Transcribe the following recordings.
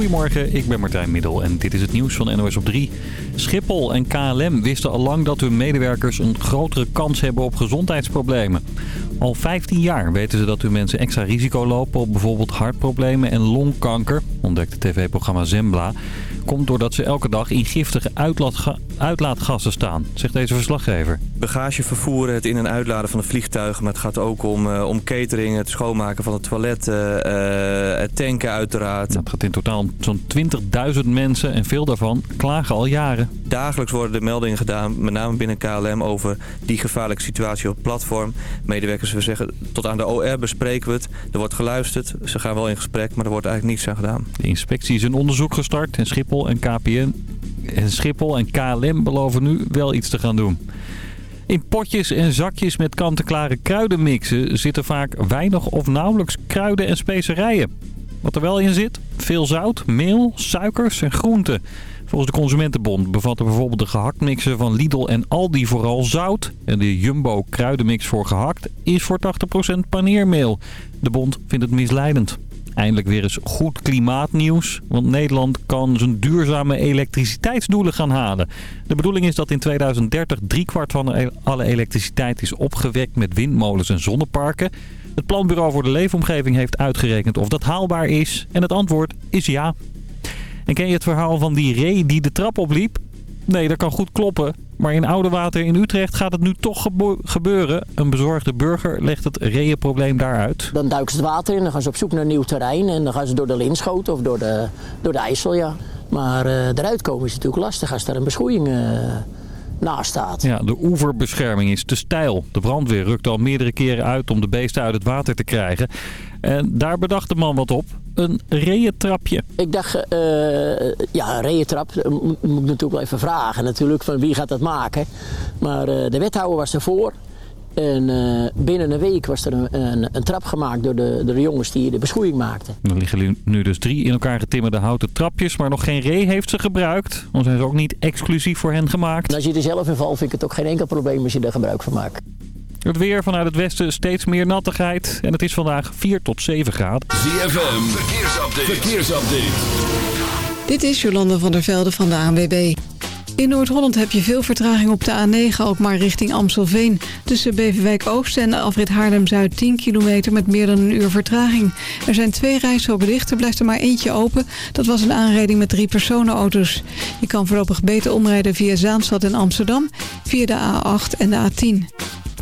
Goedemorgen, ik ben Martijn Middel en dit is het nieuws van NOS op 3. Schiphol en KLM wisten al lang dat hun medewerkers een grotere kans hebben op gezondheidsproblemen. Al 15 jaar weten ze dat hun mensen extra risico lopen op bijvoorbeeld hartproblemen en longkanker, ontdekte tv-programma Zembla komt doordat ze elke dag in giftige uitlaatgassen staan, zegt deze verslaggever. Bagage vervoeren, het in- en uitladen van de vliegtuigen. Maar het gaat ook om, uh, om catering, het schoonmaken van het toilet, uh, het tanken uiteraard. Nou, het gaat in totaal om zo'n 20.000 mensen en veel daarvan klagen al jaren. Dagelijks worden er meldingen gedaan, met name binnen KLM, over die gevaarlijke situatie op het platform. Medewerkers we zeggen, tot aan de OR bespreken we het. Er wordt geluisterd, ze gaan wel in gesprek, maar er wordt eigenlijk niets aan gedaan. De inspectie is een onderzoek gestart en Schiphol en KPN en Schiphol en KLM beloven nu wel iets te gaan doen. In potjes en zakjes met kant-en-klare kruidenmixen zitten vaak weinig of nauwelijks kruiden en specerijen. Wat er wel in zit? Veel zout, meel, suikers en groenten. Volgens de Consumentenbond bevatten bijvoorbeeld de gehaktmixen van Lidl en Aldi vooral zout. En de Jumbo kruidenmix voor gehakt is voor 80% paneermeel. De bond vindt het misleidend. Eindelijk weer eens goed klimaatnieuws, want Nederland kan zijn duurzame elektriciteitsdoelen gaan halen. De bedoeling is dat in 2030 driekwart van alle elektriciteit is opgewekt met windmolens en zonneparken. Het Planbureau voor de Leefomgeving heeft uitgerekend of dat haalbaar is en het antwoord is ja. En ken je het verhaal van die ree die de trap opliep? Nee, dat kan goed kloppen. Maar in Oudewater in Utrecht gaat het nu toch gebeuren. Een bezorgde burger legt het reeënprobleem daaruit. Dan duiken ze het water in, dan gaan ze op zoek naar nieuw terrein. En dan gaan ze door de Linschoten of door de, door de IJssel, ja. Maar uh, eruit komen is natuurlijk lastig als daar een beschoeiing uh, naast staat. Ja, de oeverbescherming is te steil. De brandweer rukt al meerdere keren uit om de beesten uit het water te krijgen. En daar bedacht de man wat op. Een reeëntrapje. Ik dacht, uh, ja, een reeëntrap, moet ik natuurlijk wel even vragen natuurlijk, van wie gaat dat maken. Maar uh, de wethouder was ervoor. En uh, binnen een week was er een, een, een, trap gemaakt door de, door de jongens die de beschoeiing maakten. Er liggen nu dus drie in elkaar getimmerde houten trapjes, maar nog geen ree heeft ze gebruikt. Dan zijn ze ook niet exclusief voor hen gemaakt. En als je er zelf in valt, vind ik het ook geen enkel probleem als je er gebruik van maakt. Het weer vanuit het westen steeds meer nattigheid. En het is vandaag 4 tot 7 graden. ZFM, verkeersupdate. verkeersupdate. Dit is Jolanda van der Velde van de ANWB. In Noord-Holland heb je veel vertraging op de A9, ook maar richting Amstelveen. Tussen Beverwijk Oost en Afrit Haarlem-Zuid 10 kilometer met meer dan een uur vertraging. Er zijn twee rijstroken dicht, er blijft er maar eentje open. Dat was een aanrijding met drie personenauto's. Je kan voorlopig beter omrijden via Zaanstad en Amsterdam, via de A8 en de A10.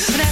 and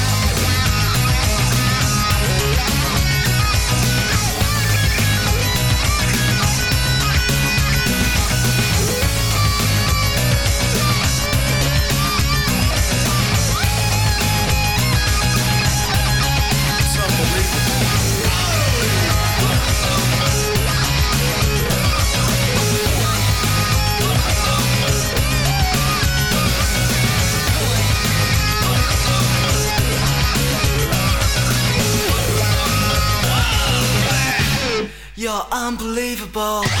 Unbelievable.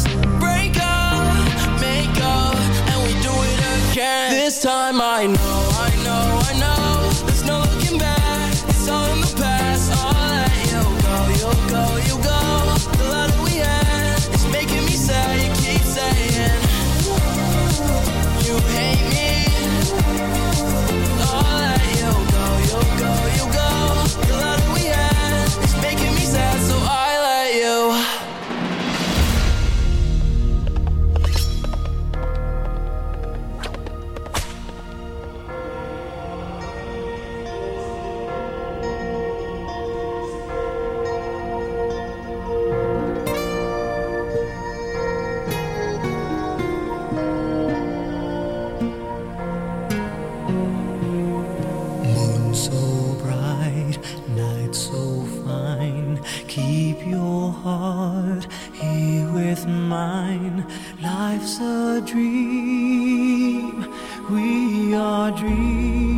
This time I know, mine. Life's a dream, we are dreaming.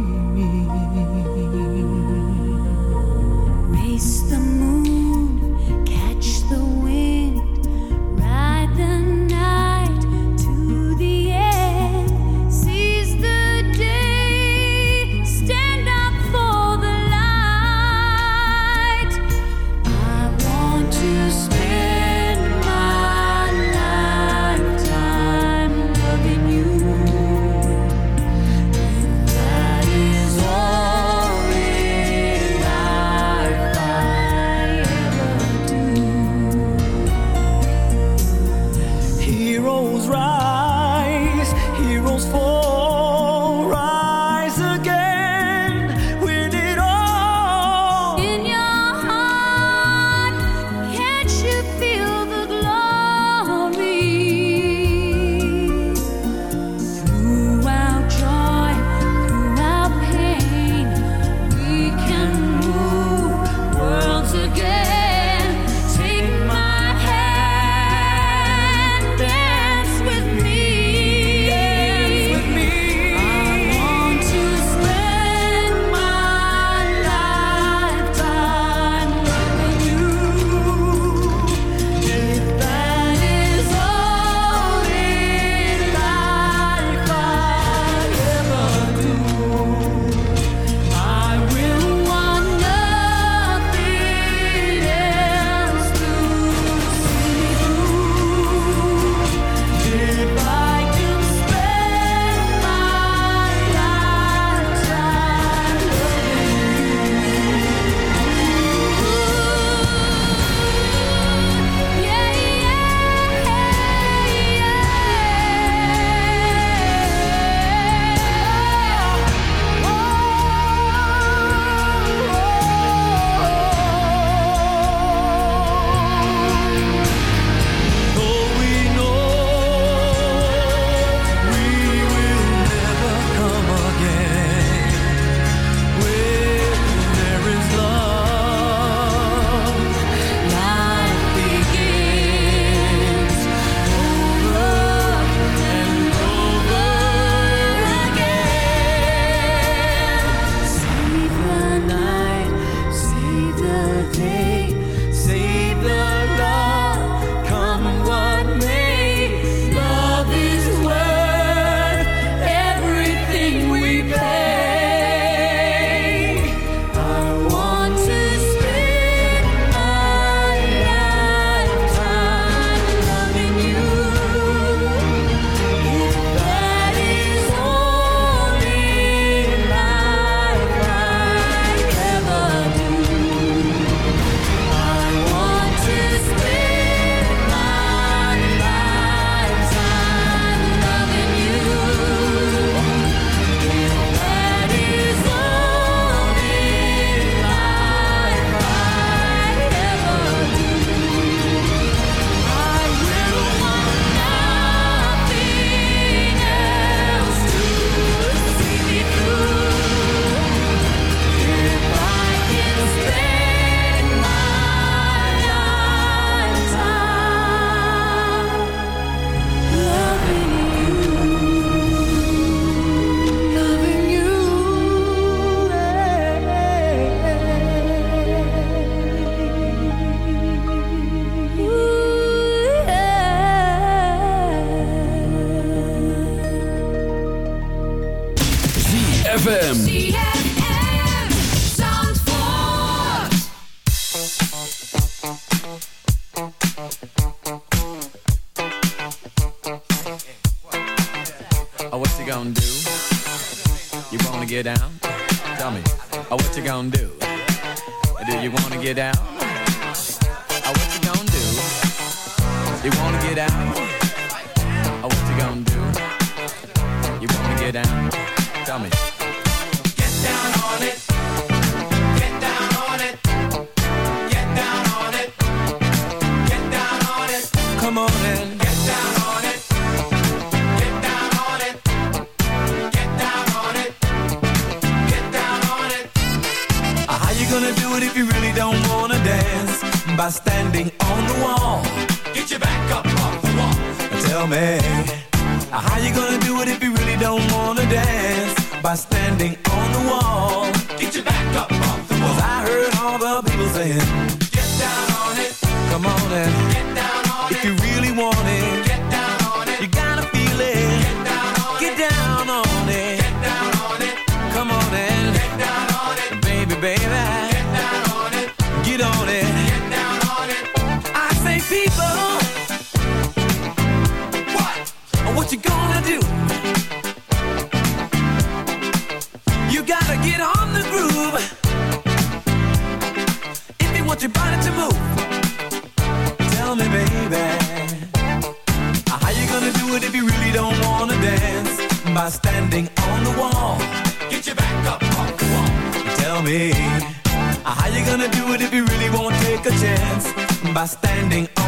How you gonna do it if you really won't take a chance by standing up?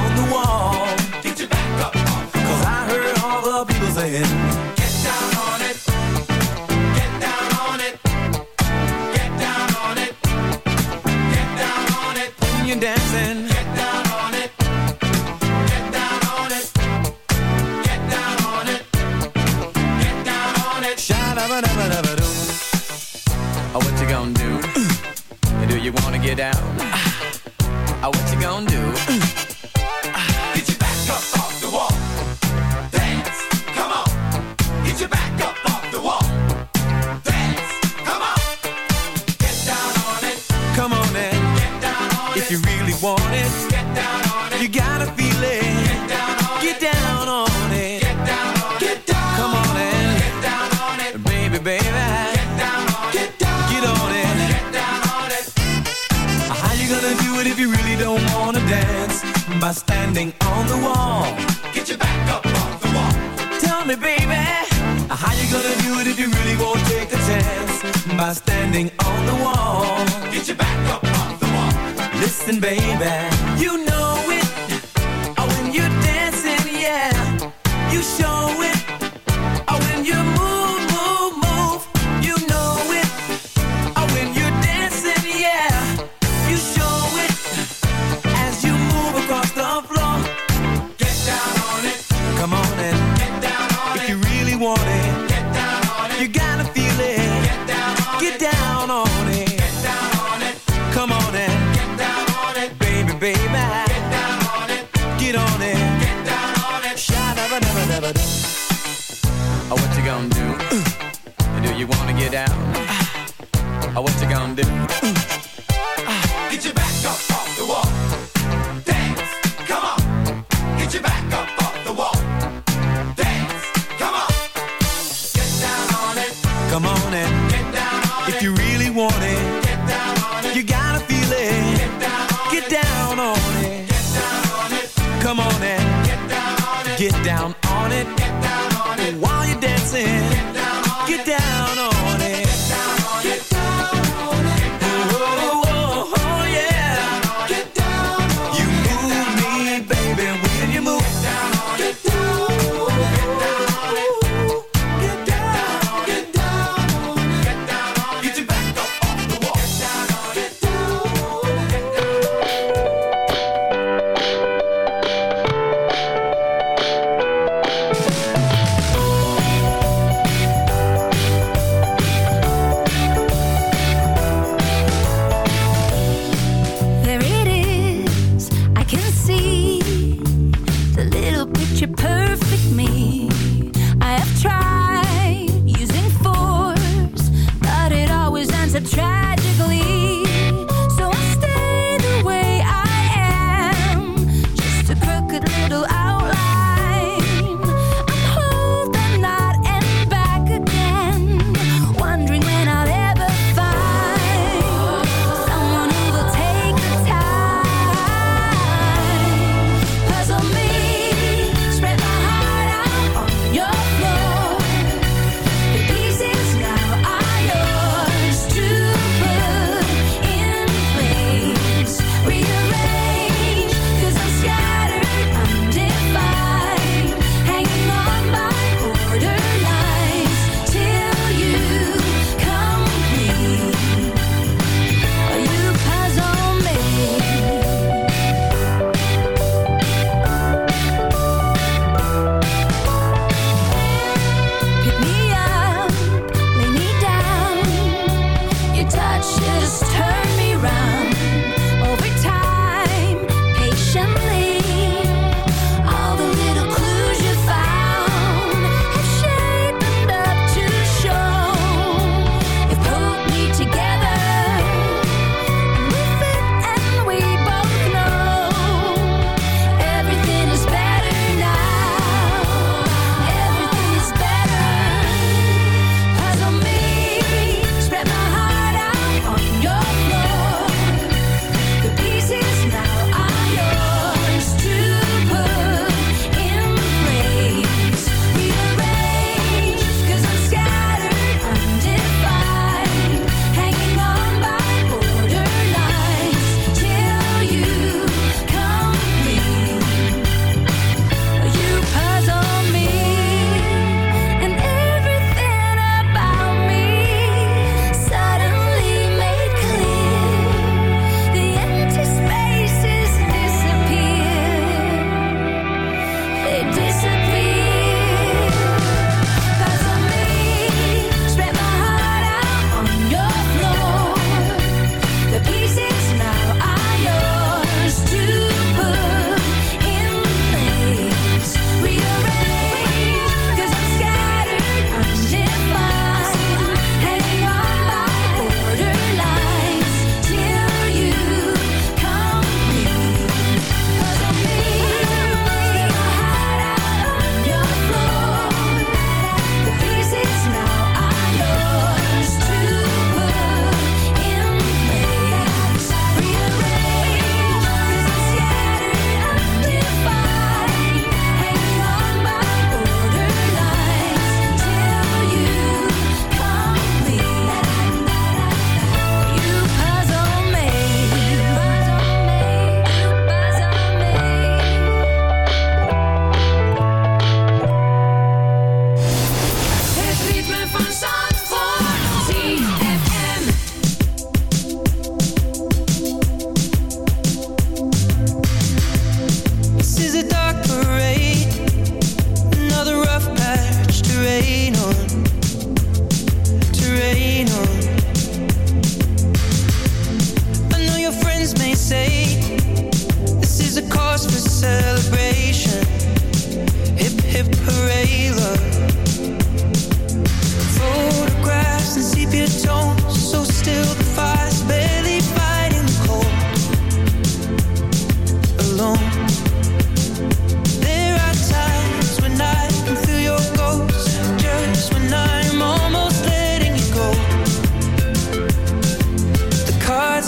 them.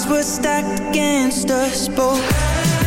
Were stacked against us both.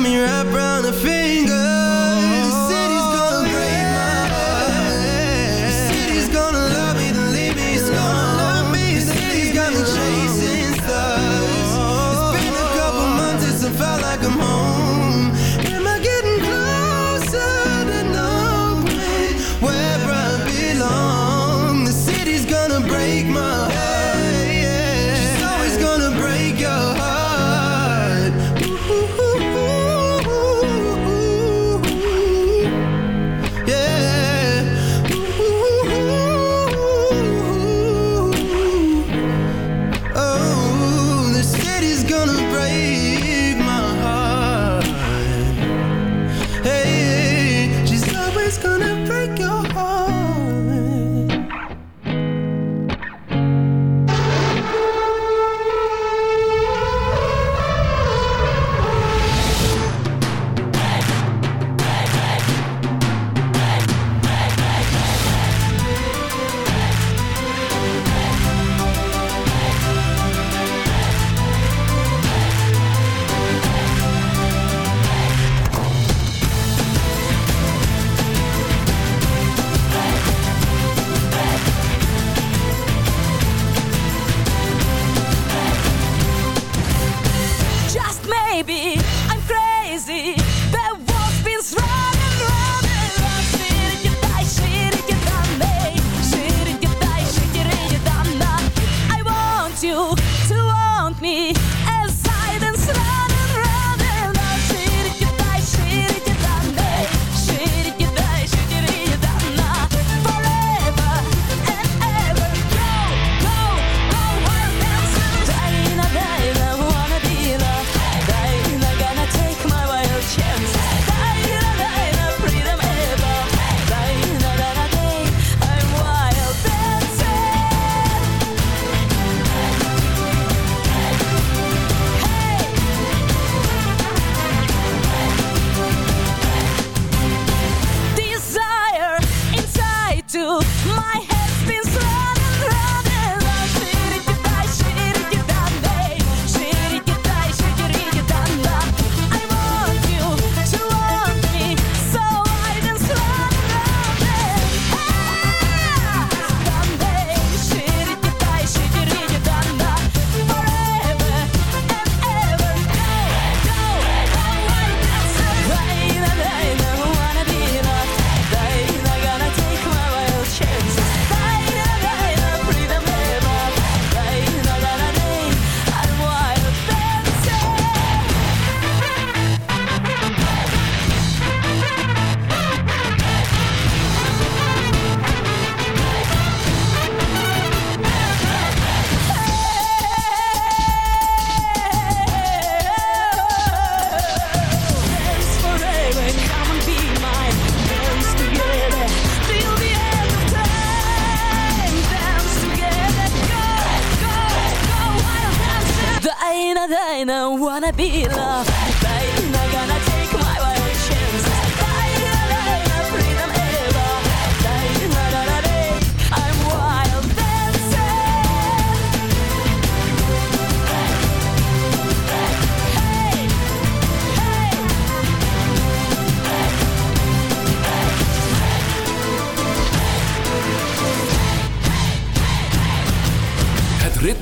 me right around the finger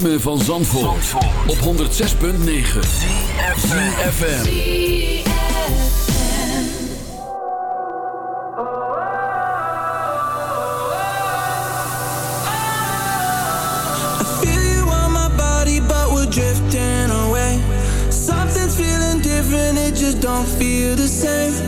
Me van Zandvoort, op 106.9 CFFM I feel you my body but we're drifting away. Something's feeling different, it just don't feel the same.